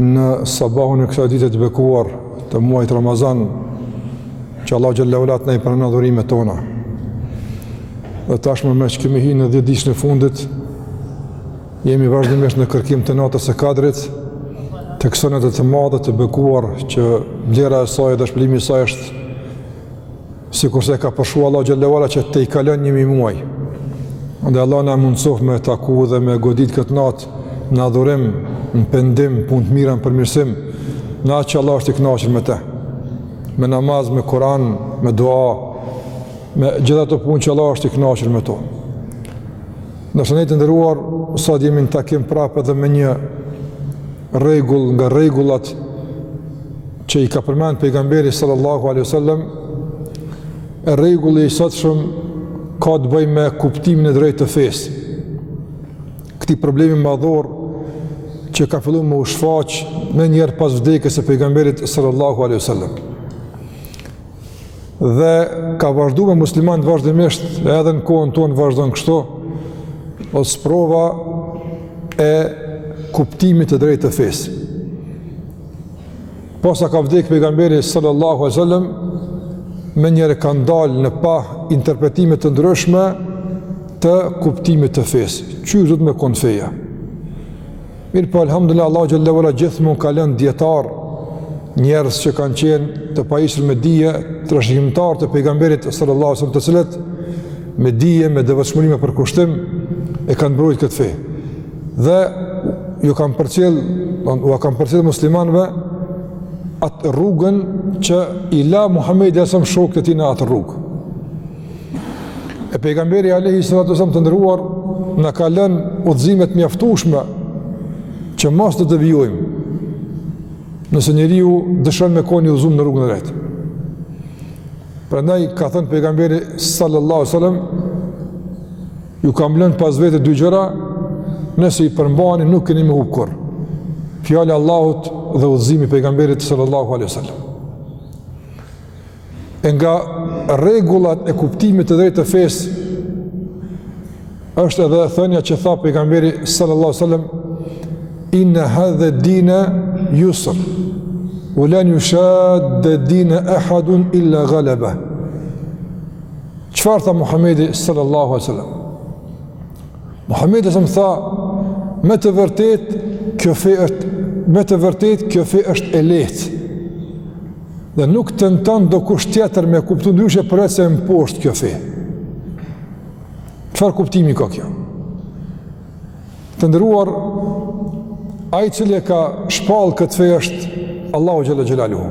në sabahun e kësaj dite të bekuar të muajt Ramazan, që Allahu xheleuala të na i pranon adhurimet tona. Dhe tashmë meqë kemi hi në dhjetë ditëshin e fundit, jemi vazhdimisht në kërkim të natës së kadrit, të kësaj nate të madhe të bekuar që vlera e saj dhe shpërblimi saj është Sikurse e ka përshkru Allahu xheleuala që tejkalon një mijë muaj. Dhe Allahu na mundësoftë me taku dhe me godit këtë natë në adhurim, në pendim, punë të mira, në përmirësim, në atë që Allah është i knaqër me te. Me namaz, me Koran, me dua, me gjithë ato punë që Allah është i knaqër me to. Ndërsa ne, të nderuar, sot jemi në takim prapë edhe me një rregull nga rregullat që i ka përmend pejgamberi sallallahu alaihi wasallam e rregulli i sotshëm ka të bëjë me kuptimin e drejtë të fesë. Këtij problemi madhor që ka fillu me u shfaq menjëherë pas vdekjes së pejgamberit sallallahu alaihi wasallam. Dhe ka vazhdu me muslimantë vazhdimisht edhe në kohën tonë vazhdon kështu o sprova e kuptimit të drejtë të fesë. Posa ka vdek pejgamberi sallallahu alaihi wasallam, menjëherë kanë dalë në pah interpretime të ndryshme të kuptimit të fesë. Qysh duhet me kon feja? Mirëpo alhamdulillah Allahu xhallahu ala gjithmonë ka lënë dijetarë njerëz që kanë qenë të pajisur me dije, trashëgimtarë të pejgamberit sallallahu alaihi wasallam të cilët me dije, me devotshmëri, me përkushtim e kanë mbrojt këtë fe. Dhe ju kanë përcjell, ua kanë përcjell muslimanëve atë rrugën që i la Muhamedi asam shokët e tij në atë rrugë. E pejgamberi alayhi salatu wasallam të nderuar na ka lënë udhëzime të mjaftushme që mos të devijojmë. Nëse njeriu dëshon me kon i udhëzum në rrugën e drejtë. Prandaj ka thënë pejgamberi sallallahu alaihi wasallam Ju kam lënë pas vete dy gjëra, nëse i përmbani nuk keni me hup kurrë. Fjala e Allahut dhe udhëzimi i pejgamberit sallallahu alaihi wasallam. E nga rregullat e kuptimit të drejtë të fesë është edhe thënia që tha pejgamberi sallallahu alaihi wasallam inna hadha dina yusr wa lan yushad dina ahadun illa ghalaba Çfarë tha Muhamedi sallallahu alaihi wasallam? Muhamedi a.s. tha, me të vërtet kjo fe është me të vërtet kjo fe është e lehtë. Dhe nuk tenton dikush tjetër me kuptu ndryshe përveç se e mposht kjo fe. Çfarë kuptimi ka kjo? Të nderuar, ai i cili e ka shpall këtë fe është Allahu xhalla xhelaluhu.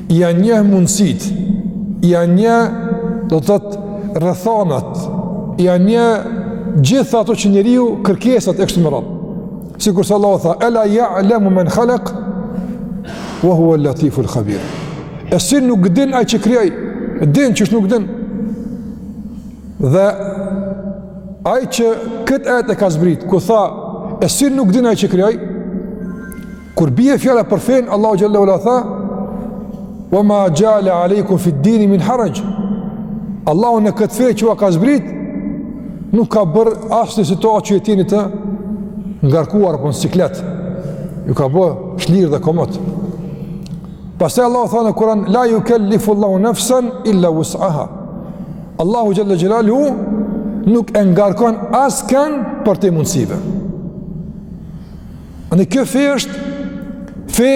ia njeh mundësit, ia njeh do të thotë rrethanat, ia njeh gjithë ato që njeriu kërkesat e kështu me radhë. Sikur se Allahu tha, "Ela ya'lamu men khalaq wa huwa al-latiful khabir." E si nuk din ai që krijoi, e din që nuk din. Dhe ai që këtë ajet e ka zbrit, kur tha, "E si nuk din ai që krijoi?" Kur bie fjala për fen, Allahu xhalla wa ala tha: "Wa ma ja'ala alaykum fi ad-din min haraj." Allahu në këtë fe që ua ka zbrit, nuk ka bërë asnjë situatë që t'jeni të ngarkuar apo në siklet. Ju ka bërë të lirë dhe komod. Pastaj Allahu tha në kuran, La ju kellifu Allahu nefsen illa wus'aha. Allahu xhalla xhelaluhu, nuk e ngarkon askënd përtej mundësive. Ani kjo fe është fe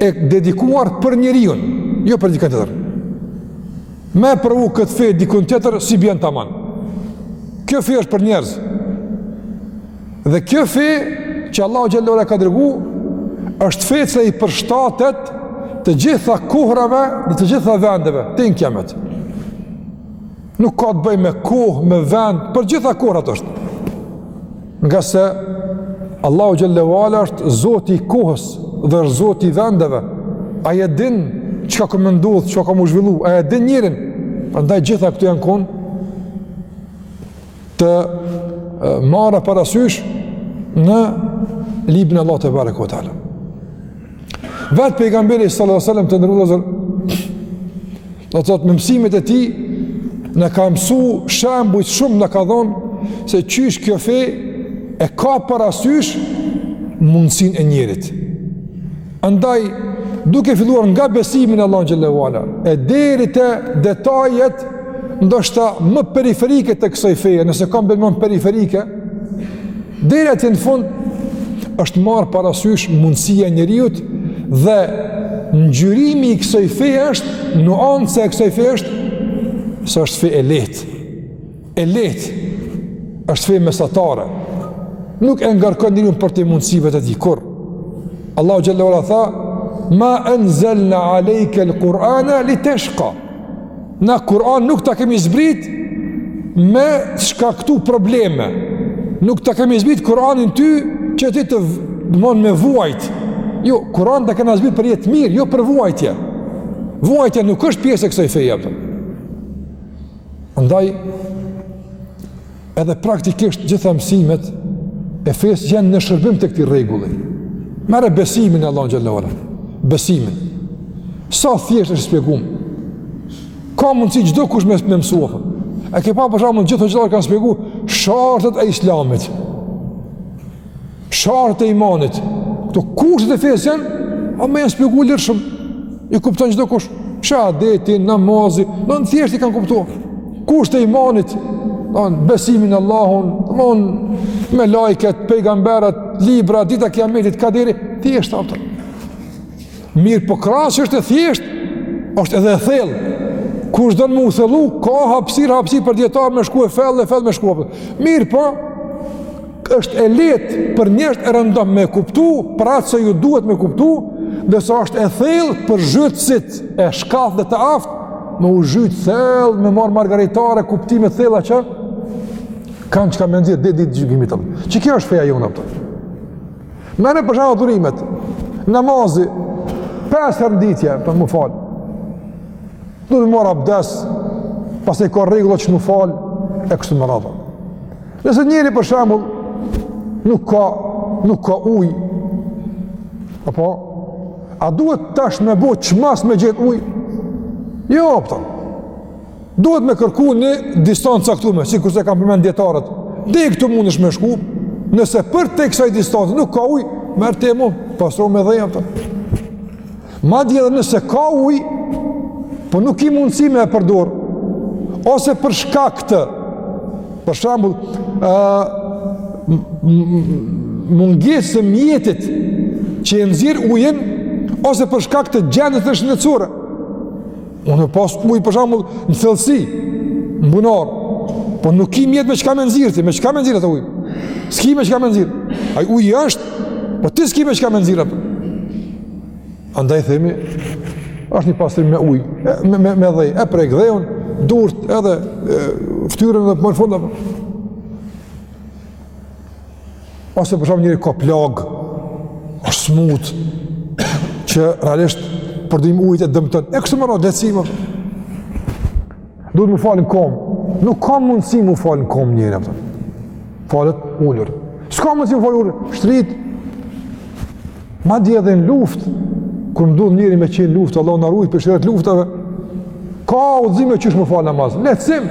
e dedikuar për njeriun, jo për dikën tjetër. Me e provu këtë fe dikun tjetër s'i bjen tamam. Kjo fe është për njerëz. Dhe kjo fe që Allahu xhalla wa ala e ka dërgu është fe e cila i përshtatet të gjitha kohërave dhe të gjitha vendeve, deri në kiamet. Nuk ka të bëj me kohë, me vend, për gjitha kohërat është. Ngase Allahu xhalla wa ala është zoti i kohës dhe është zoti i vendeve. Ai e din çka ka me ndodhë, çka ka m'u zhvillu, ai e din njerin. Prandaj gjitha këto janë konë të marra parasysh në librin e Allahut tebareke ve teala. Vetë pejgamberi sallallahu alajhi wasallam të nderuar do të thotë me mësimet e tij na ka mësu shembuj shumë na ka dhon se qysh kjo fe e ka parasysh mundësin e njerit. Andaj, duke filluar nga besimi në Allah xhalla wa ala, e deri te detajet ndoshta më periferike të kësaj feje, nëse ka, bile më periferike, Deri atje në fund është marrë parasysh mundësia e njeriut dhe ngjyrimi i kësaj feje është nuanca e kësaj feje është se është fe e lehtë. E lehtë është fe mesatare. Nuk e ngarkon njeriun përtej mundësive të tij kurrë. Allahu xhalla wa ala tha: "Ma anzalna alayka al-Qur'ana litashqa." Na Kur'an nuk ta kemi zbrit me shkaktu probleme. Nuk ta kemi zbrit Kur'anin ty që ti të dmth me vuajt. Jo, Kur'an ta kena zbrit për jetë të mirë, jo për vuajtje. Vuajtja nuk është pjesë e kësaj feje. Andaj, edhe praktikisht gjitha mësimet e fesë janë në shërbim të këtij rregulli. Merre besimin e Allahut xhelle shanuhu, besimin. Sa thjesht është shpjegum, ka mundësi çdokush me msu fenë. E ke pa për shembull gjithë hoxhallarët kanë shpjegu, shartet e islamit. Shartet e imanit, këto kushte të fesë janë, ama janë shpjegu lirshëm, i kupton çdokush, shahadeti, namazi, domethënë thjesht i kanë kuptu, kushtet e imanit, domethënë besimin n'Allahun, domethënë melaiket, pejgamberët, libra, dita kijametit, kaderi, thjesht, a po kupton. Mirëpo krahas që është e thjeshtë, është edhe e thellë. Kush don me u thellu, ka hapësirë, hapësirë për dijetarë me shku fellë e fellë me shku. Mirëpo, është e lehtë për njerzt e rëndomtë me kuptu, për atë se u duhet me kuptu, ndërsa është e thellë për zhytësit e shkathtë dhe të aftë, me u zhytë thellë, me marrë margaritare, kuptime të thella që, kanë që ka me nxjerrë, deri n'ditë të gjykimit. Që kjo është feja jonë, a kupton. Merre për shembull adhurimet, namazi, pesë herë n'ditë, kupton, m'u falë. Duhet me marrë abdes, pastaj ka rregulla qysh m'u falë, e kështu me radhë. Nëse njeri për shembull, nuk ka, nuk ka ujë, apo, a duhet tash me bo çmos me gjetë ujë? Jo, kupton. Duhet me kërku një distancë të caktume, sikurse kanë përmend dijetarët. Deri këtu mundesh me shku, nëse përtej kësaj distance nuk ka ujë, merr tejemum, pastrohu me dhe. Madje edhe nëse ka ujë, po nuk ki mundësi me e përdor, ose për shkak të, për shembull, uh, mungesës së mjetit që e nxjerr ujin, ose për shkak të gjendjes shëndetësore, Mun me pas ujë për shembull në thellësi, në bunar, po nuk ki mjet me çka me nxjerrë ti, me çka me nxjerrë atë ujë. S'ki me çka me nxjerrë. Ai ujë është, po ti s'ki me çka me nxjerrë atë. Andaj themi, është një pastrim me ujë, me, me, me dhe, e prek dheun, durt edhe e, ftyrën dhe përfundon. Ose për shembull njeri ka plagë, është smut, që realisht përdorimi ujit e dëmton. E kështu me rradhë, lehtësim. Duhet m'u fal n'komë. Nuk ka mundësi m'u fal n'komë njeri, apo. Falet ulur. S'ka mundësi m'u fal ulur. Shtrit, madje edhe në luftë, kur më duhet njeri me qenë n'luftë, Allahu na rujt prej sherrit t'luftave, ka udhëzime qysh me falë namaz. Lehtësim!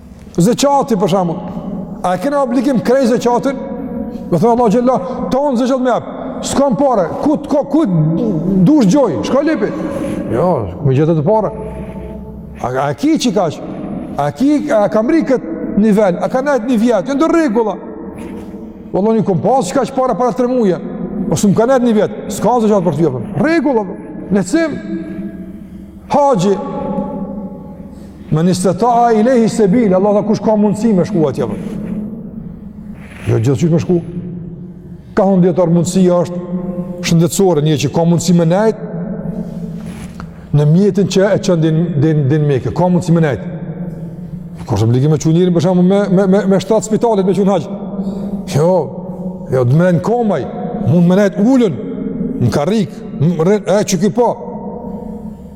Zeqati për shembull. A e kena obligim krejt zeqatin? Me thënë Allahu xhelle, tonë zeqat me jepë. S'kam pare, ku të ka, ku të dush gjoj, shko lypi? Jo, me gjetë pare. A, a ki qekaq? A ki, a ka mrri këtë nivel, a ka nejtë një vjet, janë do rregulla. Vallah unë i kom pasë qekaq pare para tre muje, ose s'më ka nejtë një vjet, s'ka zeqat për atë vjet. Rregulla, lehtësim, haxhi, Men istetaa ilejhi sebila, Allahu tha kush ka mundësi me shku atje, apo. Jo gjithqysh me shku. Kanë thon dijetarët mundësi është shëndetsore, një që ka mundësi me nejtë, në mjetin që e çon dej, dej, dej n'Meke, ka mundësi me nejtë. S'ka obligim që njerin për shembull me, me, me, me shtrat t'spitalit me çu në haxh. Jo, jo, dhe me nejt n'komë ai, mund me nejtë ulun, në karrikë, e që ki po.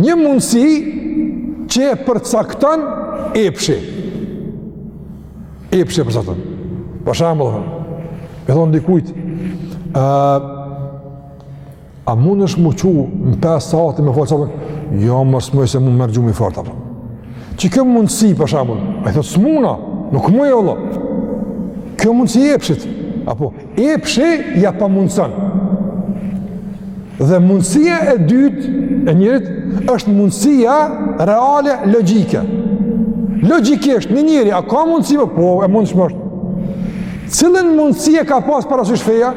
Një mundësi që e përcakton epshi. Epshi e përcakton. Për shembull, i thon dikujt, ë a mundesh ti m'u çu në 5 sati me falë sabahin? Jo, more s'muj se mu m'merr gjumi i fortë, apo. Qe kjo mundësi, për shembull, ai thotë, s'muna, nuk muj vallah. Kjo mundësi e epshit, apo, Epshi ia pamundëson. Dhe mundësia e dytë e njerit është mundësia reale logjike. Logjikisht, një njeri, a ka mundësi më? Po, e mundshme është. Cilën mundësi e ka pas parasysh feja?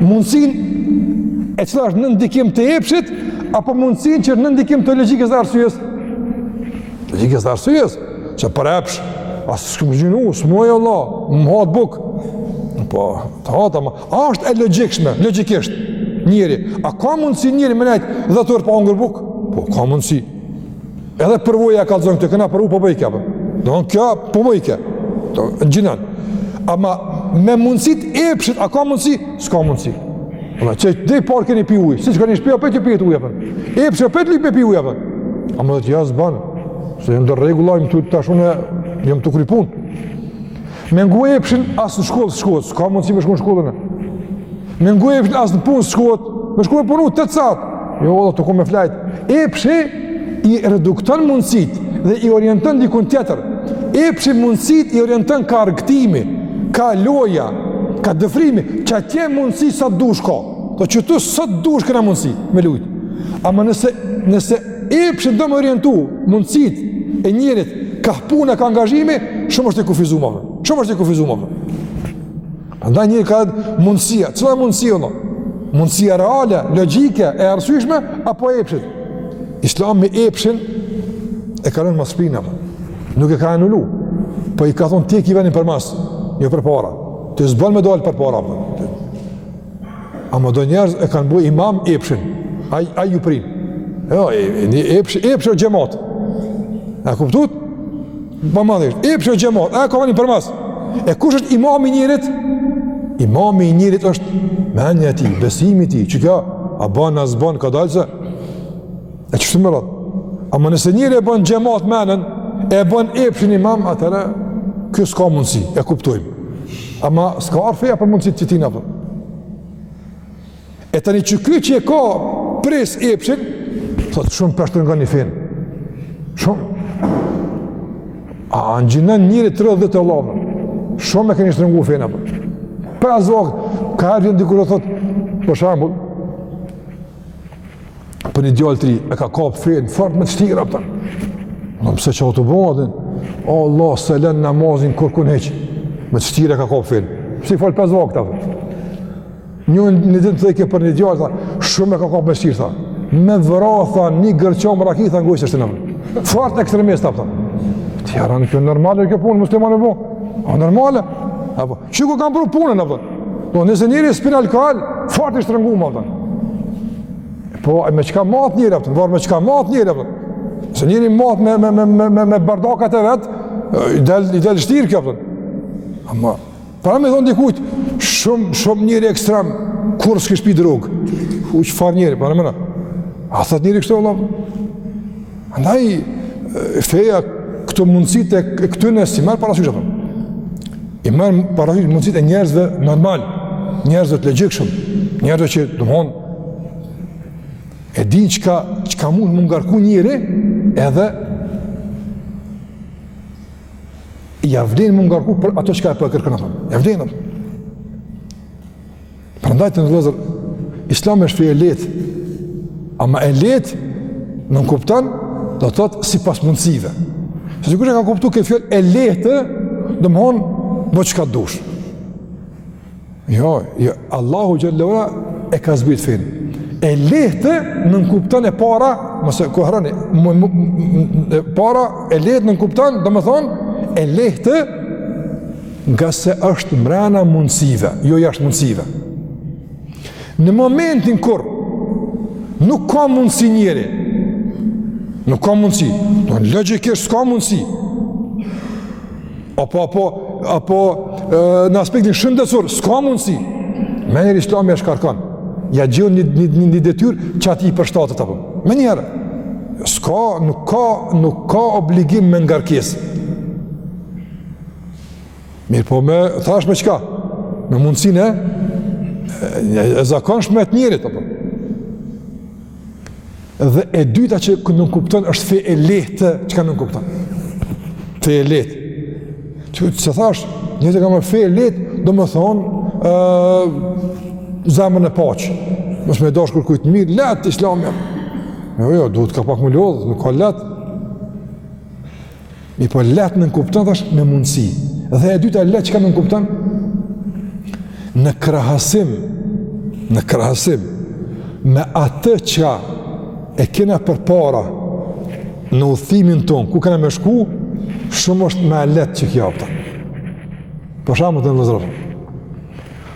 Mundësinë e cila është nën ndikim të epshit, apo mundësinë që është nën ndikim të logjikës dhe arsyes? Logjikës dhe arsyes, qe për epsh, as s'ke me agjinu, s'muj vallah, më hahet bukë, po, të hahet, ama, a është e logjikshme, logjikisht, njeri, a ka mundësi njeri me nejtë dhetë orë pa hongër bukë? Po, ka mundësi. Edhe përvoja e kallxon këtë, kena provu po bojka, po. Domethënë kjo po bojke, domethënë agjinon, ama me mundësi t'epshit, a ka mundësi? S'ka mundësi. Ora çe ti po keni pi ujë, siç keni shpia po t'pihet ujë apo? Epshi po t'lyp me pi ujë apo? Ama thotë ja s'ban. Se janë do rregulla, domethënë tash unë jam tu kry punë. Me ngu epshin as në shkollë s'shkohet, s'ka mundësi me shku në shkollë ne. Me ngu epshin as në punë s'shkohet, me shku me punu tetë sat. Jo, do të shku me flejt. Epshi i redukton mundësit dhe i orienton dikun tjetër. Epshi mundësit i orienton ka argëtimi, ka loja, ka dëfrimi, çatje mundësi sa t'dush ka. Po çëtu sa t'dush kena mundësi me lujtë. Ama nëse, nëse epshi do me orientu mundësit e njerit, ka puna, ka angazhimi, shumë është i kufizum ave. Shumë është i kufizum ave. Prandaj njeri ka edhe mundësia, cila mundësi anë? Mundësia reale, logjike, e arsyshme, apo e epshit? Islami epshin e ka lënë mas shpine, nuk e ka anulu, po i ka thonë ti e ki venin për mas, jo përpara, ti s'bon me dalë përpara, ama do njerëz e kanë bo imam epshin, a, a ju prinë, jo, e, e, e, e, e, e, e, e, e, e, Pa ma dhejsh, epshi xhemat, e ka venin për mas. E kush është imami i njerit? Imami i njerit është menja e tij, besimi i tij, që kjo, a ban, a s'ban, kadalë se? E çështu me radhë. Ama nëse njeri e ban xhemat menën, e ban epshin imam, atëherë, kjo s'ka mundësi, e kuptojmë. Ama s'ka ardh feja për mundësit që ti na jep. E tani që ky që e ka prijs epshin, thot shumë po e shtrëngoni fenë. Shumë. A ndëgjon njeri çudë, vallahi. Shumë e këni shtrëngu fenë. Për asë vakë, ka herë vjen dikush edhe thot, për shambull, për një djallë të ri, e ka kapë fenë, fort me t'vshtira, për Në mëse që o të bëmadin, o Allah, s'e len namazin kurrkun hiç, me t'vshtira e ka kapë fenë. Pse i fal 5 vakte. Një një ditë tha dikush për një djalë, tha, shumë e ka kap vshtirë, tha. Me vra, tha, një gërçom raki, tha, n'gojë s'e shtin. Fort ekstremist, a po. Ti je anë kjo normale, kjo punë, musliman a po. Po normale, a po. Që ku e kanë pru punën, a po. Po, nëse njeri s'pin alkohol, fort i shtrëngum, a po. Po, e me çka mat njeri, a po. Varet me çka mat njeri, a po. Se njeri mat me, me, me, me, me, me bardakat e vet, i del, i del vshtirë, kjo, a po. Para me thonë dikush, shumë, shumë njeri ekstrem, kurrë s'kish pi drogë? U çfarë njeri, paramen? A thot njeri kështu, Allah? Andaj, feja këto mundësit e këtyne, s'i merr parasysh, a po. I merr parasysh mundësit e njerëzve normal, njerëzve të logjikshëm, njerëzve që, domethonë, e din çka, çka mund me ngarku njeri, edhe Ja vlen me u ngarku për ato çka e po e kërkon ato. Ja vlen ato. Prandaj, të nderum vllazër, islami është fe e lehtë, ama e lehtë nënkupton, do të thotë sipas mundësive. Se dikush e ka kuptu këtë fjalë e lehtë, domethonë, bo çka dush. Jo, jo, Allahu xhelle e ka zbrit fenë. E lehtë nënkupton e para, mos e harroni, e para e lehtë nënkupton, domethënë, e lehtë ngase është mrena mundësive, jo jashtë mundësive. Në momentin kur nuk ka mundësi njeri, nuk ka mundësi, logjikisht s'ka mundësi, Apo, apo, apo, në aspektin shëndetësor, s'ka mundësi. Menjëherë islami e shkarkon. Ia gjen një, një, një, një detyrë që atij i përshtatet, apo. Menjëherë, s'ka, nuk ka, nuk ka obligim me ngarkesë. Mirëpo me, thashë me çka? Me mundësinë e, e, e zakonshme të njeriut, apo. Dhe e dyta që nënkupton është fe e lehtë, çka nënkupton. Fe e lehtë. Si të thashë, nuk ka fe e lehtë, domethënë, ë zemrën e paç. Mos me dasht kurkujt mirë, leht islami. Jo, jo, duhet ka pak me u lodh, nuk ka leht. Mirëpo lehtë nënkupton, thashë, me mundësi. Dhe e dyta lehtë çka nënkupton? Në krahasim, në krahasim, me atë që e kena përpara në udhëtimin tonë, ku kena me shku, shumë është më e lehtë që kja opta. Për shembull të në vëzërë.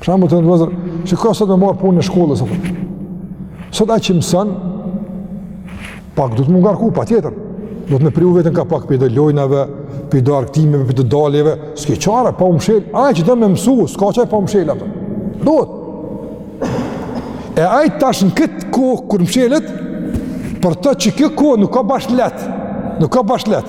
Për shembull, të ndozë, si ka sot me marrë punën e shkollës ato. Sot ai që mëson pak duhet m'u ngarku patjetër. Duhet me privu veten ka pak pi do lojnave, pi do argëtimeve, pi do daljeve, s'ke çare pa u mshel, ai që do me mësu, s'ka çare pa u mshel, ato. Duhet. E ai tash në këtë kohë, kur mshelet, për to qikjo kohë nuk ka bash leht, nuk ka bash leht.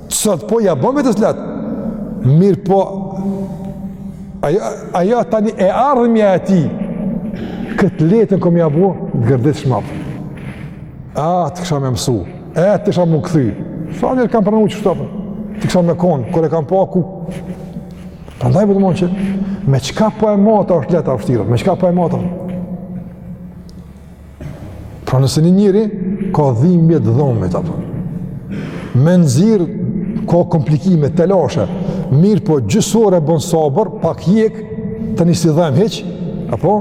Sot po ia bën vetes leht. Mirëpo ajo ajo tani e ardhmja e tij. Këtë lehtën ka me ia bë të gërditshme. A ta kisha me mësu. E t'isha u kthy. Sa herë kam pranu çfarë po. Ti kisha me kon, kur e kam pa ku. Prandaj po të them që me çka po e mat a është leht a vështirë, me çka po e mat. Pra nëse një njeri ka dhimbje të dhomit, apo, me nxjerr ka komplikime, telashe, mirëpo gjysë ore bon sabër, pak hjek, tani s'i dhemb hiç, apo,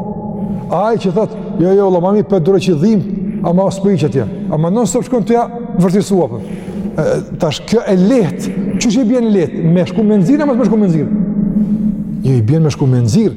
ai që thotë, jo, jo, vlla, ma mirë po duroj qi dhimb, a ma së që tja, a mandon se po shkon tu ia vështirësu, apo. Tash kjo e lehtë, qysh i bjen lehtë, me shku me nxjerr, a mos me shku me nxjerr? Jo, i bjen me shku me nxjerr,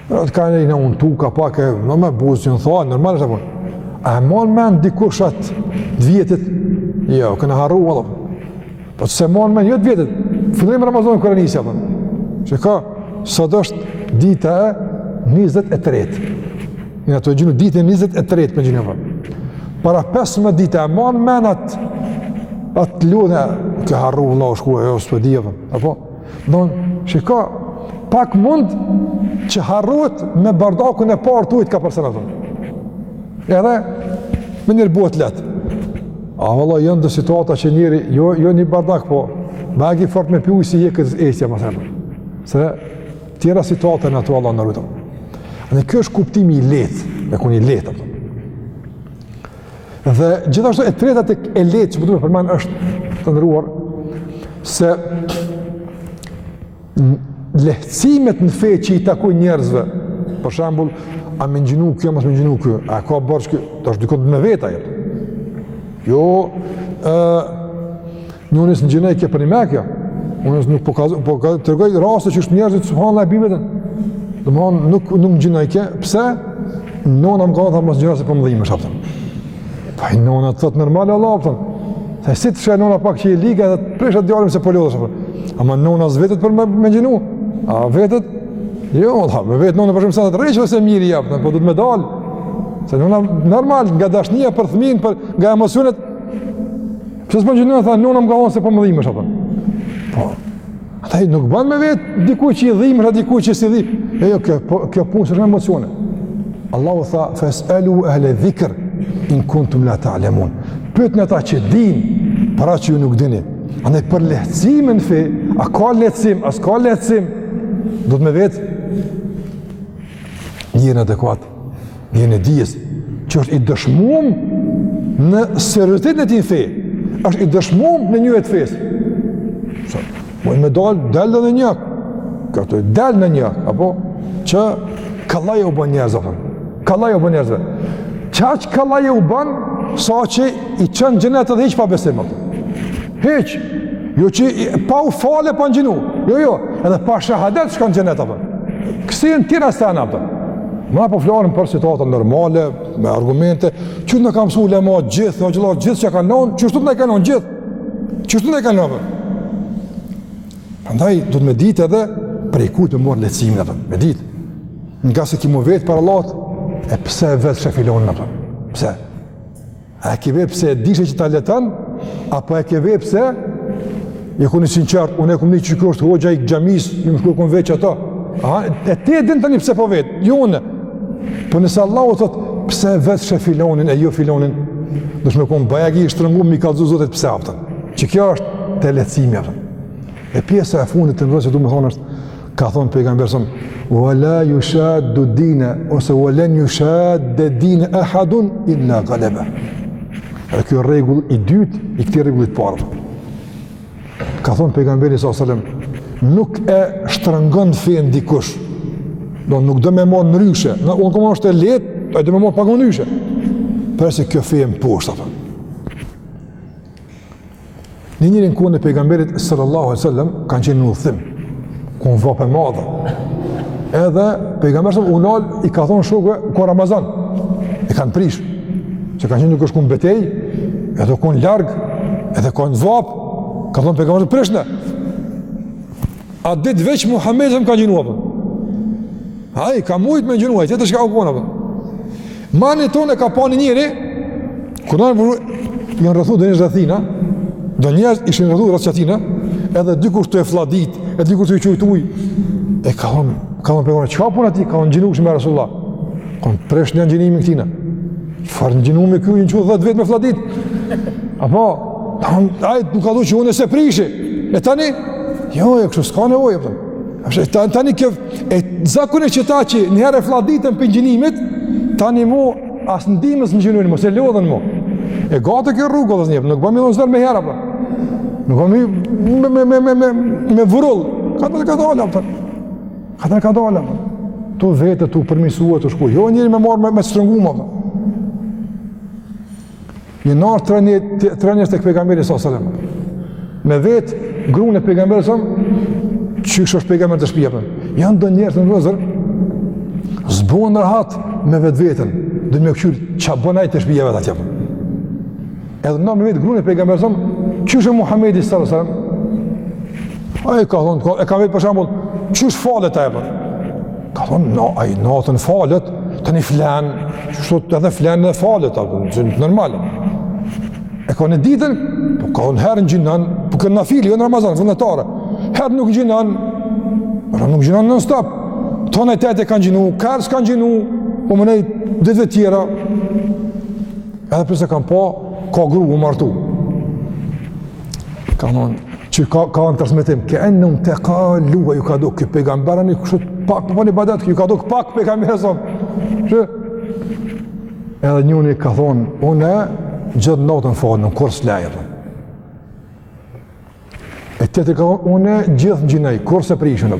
Në të kanë në unë tuka, pak e në me buzë që në thua, normal është e punë. A e man men dikush atë të vjetit? Jo, kena harru, vallah. Po ti s'e man men jo të vjetit, fillim Ramazan kërë njësja, për. Çka, sot është dita e 23. Në të gjinu dita e 23, për gjinu, për. Para 15 dite a e man men atë, atë lune, ke harru, vallah, shkoi ajo, së për dhja, për. Apo? Don, çka, pak mund që harrohet me bardakun e parë t'ujit ka person atë. Edhe menjëherë bohet lehtë. A valla janë do situata që njeri jo jo një bardak po, m'u ngi fort me pi uj si jekë etja me thënë. Se tjera situata në ato Allah na rujtë. E kjo është kuptimi i lehtë, e ku i lehtë. Dhe gjithashtu e treta tek e lehtë që po du me përmend është të nderuar se lehtësimet në fe që i takojnë njerëzve, për shembull, a me ngjinu ky, mos me ngjinu ky, a ka borxh ky, tash dikon me veta, jo, jo e, Nuk është një gjënë e kepër një me kjo. Unë është nuk po, po tregoj raste që është njerëzit subhanallah e bibet. Domethanë nuk, nuk ngjinon ky. Pse? Nona më ka thënë mos ngjino se po më dhimesh apo. Po nona të thotë normal vallah apëtëm. Dhe si të sheh nona pak që je lig thotë prishe agjërimin se po lodhesh Ama nona s'vetet për me, me gjinu. A vetet? Jo, vallah, me vetë nona për shumë sa të rejqë ose mirë i apëtëm, po duhet me dalë. Se nona normal nga dashnia për thmin, për, nga emocionet, Pse s'bën që nëna tha, nëna më ka thonë se po më dhimesh apo. Po. Andaj nuk bën me vet dikon që i dhimesh a dikon që s'e di. E jo kjo po kjo punë s'është me emocione. Allahu tha fasalu ahla dhikr in kuntum la ta'lamun. Pyetni ata që dinë për atë që ju nuk dini. Andaj për lehtësime në fe, a ka lehtësim, a s'ka lehtësim, duhet me vetë njerin adekuat. Njerin e dijes, që është i dëshmum në seriozitetin e tij në fe, është i dëshmum në njohje të fesë. Se, po me dalë, del edhe nonjë, këtu del nonjë, apo, që kollaj u bën njerëzve, apo, kollaj u bën njerëzve, që aq kollaj u bën, sa që i çon në xhenet edhe hiç pa besim, apo. Hiç, jo që pa u falë, pa ngjinu. Jo, jo, edhe pa shahadet shkon në xhenet, apo. Kësi e tjera sene, apo. Ma po flasim për situata normale, me argumente, që na kanë msu ulema gjithë, në gjithë, gjithë që kanë nënë, që shtu të në kanë nënë gjithë, që shtu të në kanë nënë, apo. Andaj, duhet me ditë edhe, prej kujt e merr lehtësimin, apo, me ditë. Ngase ki m'u vetë para Allahut, e pse e vetshe filanin, apo. Pse? A e ke vet pse e dishe që ta lehton, apo e ke vet pse je konë i sinqertë, unë e ku një që kjo është hoxha i xhamisë, një më shku e ku në veç ato. A, e ti e din tani pse po vetë, jo unë. Po nëse Allahu thotë, pse vetshe filanin e jo filanin, dush me konë bajagi i shtrëngu, me i kallzu Zotit pse, a kupton. Që kjo është te lehtësimi, a kupton. E pjesa e fundit të nërëzë që du me thonë është, Ka thonë pejgamberi sa wala yushaddu dina ose walan yushadda din ahadun illa ghalaba. Dhe kjo rregull i dytë i këtij rregullit t'parë. Ka thonë pejgamberi sa selam nuk e shtrëngon fenë dikush. Do nuk do me marr ndryshe. Në unë kam është e lehtë, ai do me marr pak ma ndryshe. Përveç se kjo fe e mposht atë? Një herë në kohën e pejgamberit sallallahu alaihi wasallam kanë qenë në udhëtim. U konë vapë e madhe. Edhe pejgamberi sallallahu u nal i ka thonë shokëve, u konë Ramazan. E kanë prish. Se kanë qenë tu shku n'betejë, edhe u konë larg, edhe u konë vapë. Ka thonë pejgamberi prishne. At ditë veç Muhamedi ka agjinu. Ai ka mujt me agjinu, tjetër shka u konë. Mandej tani e ka pa një njeri, kur në vërru, janë rrethu rreth tina, do njerëz ishin rrethu rreth atina, edhe dikush tu e fladit, e dikush tu i qit ujë, e ka thonë, ka thonë pejgamberi, çka po bon aty, ka thonë agjinushëm Rasulullah, ka thonë prishne agjinimin këtina, çfarë agjinimi kjo, një që dhetë vetë me fladit, apo, ka thonë, ajtë nuk ka du që unë s'e prishi, e tani, jo, e kështu s'ka nevojë, e Tani, tani kjo, e zakon e që ta që njëherë e fladitën për agjinim, tani mu as ndihmës në agjinim, mu se lodhen mu. E gatë kjo rrugë, dhe zhjep, nuk bon me i dhon zor meniherë, apo. nuk bon me, me, me, me, me, me vrull, kadal kadalë, apo. kadal kadalë, apo. tu vet, tu u përmirësu, tu shku, jo njeri me marrë me, me shtrëngu, a kupton. Janë ardh tre nje, tre njerëz tek pejgamberi s.a.s. Me vet grunë e pejgamberit s.a.s. Qysh është pejgamberi te shpija e vet? Janë do njerëz të nërëzër, s'bohen rahat me vetveten, do me këqyrë çka bon ai te shpija e vet atje. Edhe me vet grunë e pejgamberit s.a.s. Qysh është Muhammedi s.a.s. Ai ka thonë, e ka vet për shembull, qysh falet ai, apo? Ka thonë, no, ai natën falet, tani flen, qishtu edhe flen edhe falet, apo, një gjë normale. E ka në ditën, po ka thonë, herë ngjinon, po këtë nafile, jo në Ramazan, vullnetare, herë nuk ngjinon, herë nuk ngjinon non-stop, t'honen e t'enjten ka ngjinu, kur s'ka ngjinu, po mandej, ditëve tjera, edhe përse kanë po, ka gru, u martu. Ka thonë, që ka, ka në transmetim, ke ennehum tekaluha, ju ka dok te pejgamberi, ju kështu pak, apo, ai ibadet, ju ka dok pak pejgamberën, zonë. Që? Edhe njëni ka thonë, unë gjithë natën falna, kurrë s'flej, E tjetri ka thonë, unë gjithë ngjinoj, kurrë s'e prishi, në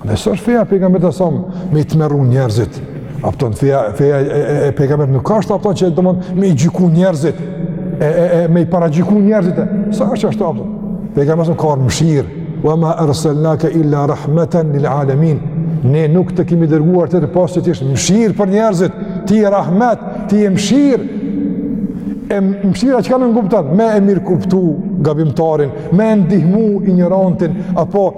Dhe s'është feja e pejgamberit alejhi selam me i tmerru njerëzit. A kupton, feja, feja e, e, e pejgamberit nuk është, a kupton, që domon, me i gjyku njerëzit, e, e, e, me i paragjyku njerëzit. E. S'është ashtu, a kupton? Pejgamberi alejhi selam ka ardhë mëshirë. Wa ma arsalnaka illa rahmatan lil alamin. Ne nuk të kemi dërguar tjetër pos që të jesh mëshirë për njerëzit, ti je rahmet, ti je mëshirë. E mëshira çka nënkupton? Me e mirëkuptu gabimtarin, me e ndihmu injorantin, apo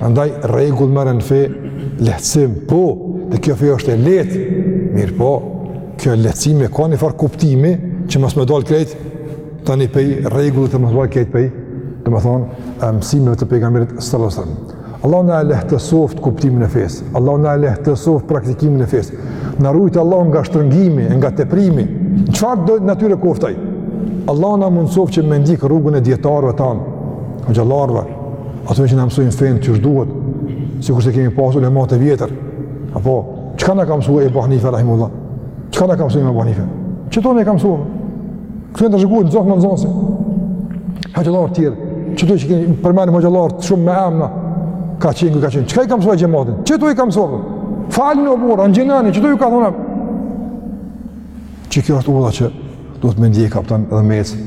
Andaj rregull merren në fe lehtësim, po, dhe kjo fe është e lehtë. Mirëpo, kjo lehtësim e ka një farë kuptimi që mos me dalë krejt tani pej rregullat e mos me dalë krejt pej, domethënë mësimeve të pejgamberit sallallahu alajhi wasallam. Allahu na e lehtësoftë kuptimin e fesë. Allahu na e lehtësoftë praktikimin e fesë. Na rujt Allahu nga shtrëngimi, nga teprimi. Çfarëdo natyre koftë ai. Allahu na mundësoftë që me ndjek rrugën e dietarëve tanë, hoxhallarëve, atyne që na mësojnë fenë qysh duhet, sikurse kemi pasur ulematë e vjetër. Apo çka na ka mësuar Ebu Hanife rahimehullah? Çka na ka mësuar Ibn Hanifa? Qeshtu na ka mësuar. Kjo ndaj shkuan zot më zonse. Hoxhallarë të tjerë, qeto që kemi përmend hoxhallarë shumë me emna. Ka qenë, ka qenë. Çka i ka mësuar xhematin? Qeshtu i ka mësuar. Falnu o burra, ngjinoni, qeshtu ju ka thonë. Qikjo është udha që duhet me ndjek, a kupton, edhe me ecë